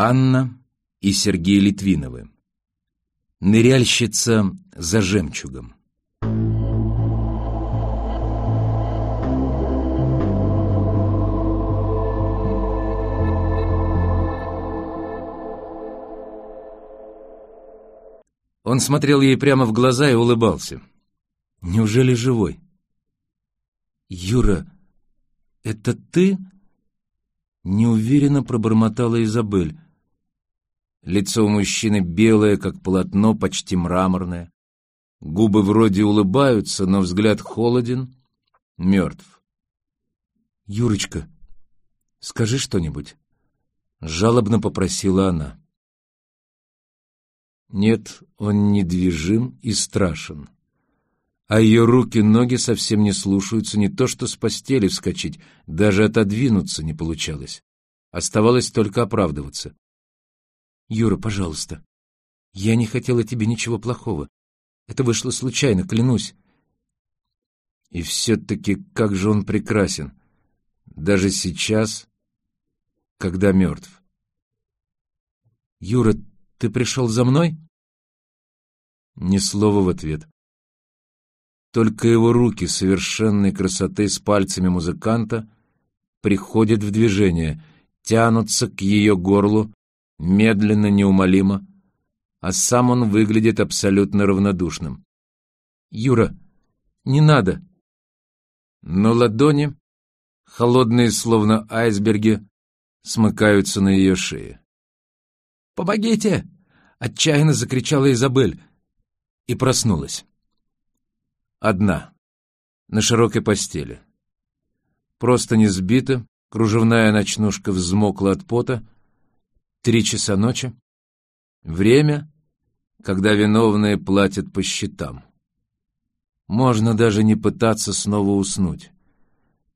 Анна и Сергей Литвиновы. Ныряльщица за жемчугом. Он смотрел ей прямо в глаза и улыбался. Неужели живой? «Юра, это ты?» Неуверенно пробормотала Изабель. Лицо у мужчины белое, как полотно, почти мраморное. Губы вроде улыбаются, но взгляд холоден, мертв. «Юрочка, скажи что-нибудь», — жалобно попросила она. Нет, он недвижим и страшен. А ее руки-ноги совсем не слушаются, не то что с постели вскочить, даже отодвинуться не получалось. Оставалось только оправдываться. «Юра, пожалуйста, я не хотела тебе ничего плохого. Это вышло случайно, клянусь». И все-таки как же он прекрасен, даже сейчас, когда мертв. «Юра, ты пришел за мной?» Ни слова в ответ. Только его руки совершенной красоты с пальцами музыканта приходят в движение, тянутся к ее горлу, медленно, неумолимо, а сам он выглядит абсолютно равнодушным. «Юра, не надо!» Но ладони, холодные словно айсберги, смыкаются на ее шее. «Помогите!» — отчаянно закричала Изабель и проснулась. Одна, на широкой постели. Просто не сбита, кружевная ночнушка взмокла от пота. Три часа ночи. Время, когда виновные платят по счетам. Можно даже не пытаться снова уснуть.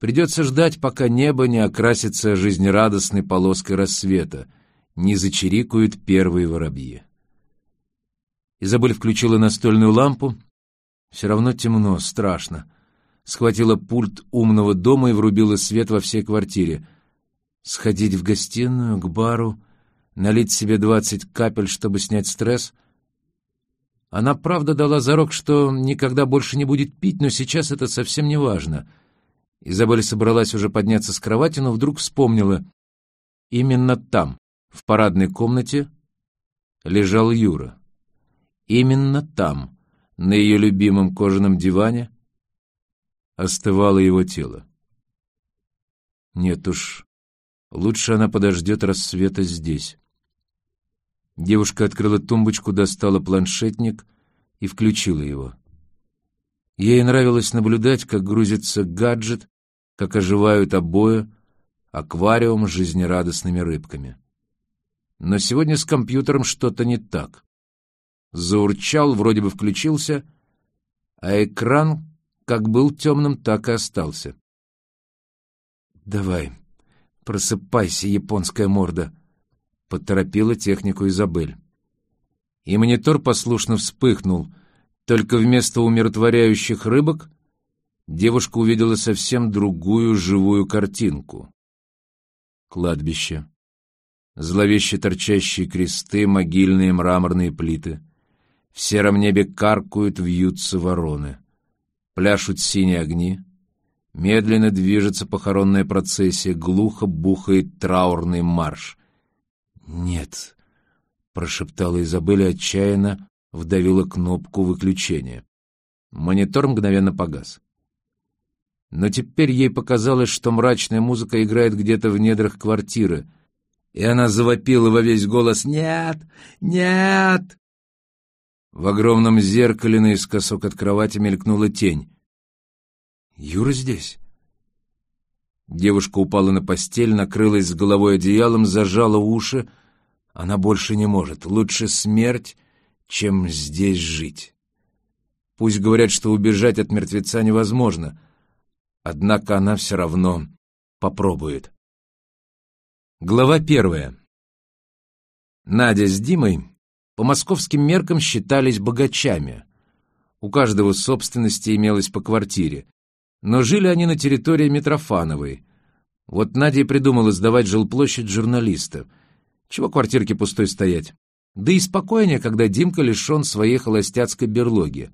Придется ждать, пока небо не окрасится жизнерадостной полоской рассвета, не зачирикают первые воробьи. Изабель включила настольную лампу. Все равно темно, страшно. Схватила пульт умного дома и врубила свет во всей квартире. Сходить в гостиную, к бару, налить себе двадцать капель, чтобы снять стресс. Она правда дала зарок, что никогда больше не будет пить, но сейчас это совсем не важно. Изабель собралась уже подняться с кровати, но вдруг вспомнила. Именно там, в парадной комнате, лежал Юра. Именно там, на ее любимом кожаном диване, остывало его тело. Нет уж, лучше она подождет рассвета здесь. Девушка открыла тумбочку, достала планшетник и включила его. Ей нравилось наблюдать, как грузится гаджет, как оживают обои, аквариум с жизнерадостными рыбками. Но сегодня с компьютером что-то не так заурчал, вроде бы включился, а экран как был темным, так и остался. «Давай, просыпайся, японская морда», — поторопила технику Изабель. И монитор послушно вспыхнул, только вместо умиротворяющих рыбок девушка увидела совсем другую живую картинку. Кладбище. Зловеще торчащие кресты, могильные мраморные плиты — в сером небе каркают, вьются вороны. Пляшут синие огни. Медленно движется похоронная процессия, глухо бухает траурный марш. «Нет», — прошептала Изабелля отчаянно, вдавила кнопку выключения. Монитор мгновенно погас. Но теперь ей показалось, что мрачная музыка играет где-то в недрах квартиры, и она завопила во весь голос «Нет! Нет!» В огромном зеркале наискосок от кровати мелькнула тень. «Юра здесь?» Девушка упала на постель, накрылась с головой одеялом, зажала уши. Она больше не может. Лучше смерть, чем здесь жить. Пусть говорят, что убежать от мертвеца невозможно, однако она все равно попробует. Глава первая. Надя с Димой по московским меркам считались богачами. У каждого собственности имелось по квартире. Но жили они на территории Митрофановой. Вот Надя и придумала сдавать жилплощадь журналиста. Чего квартирке пустой стоять? Да и спокойнее, когда Димка лишен своей холостяцкой берлоги.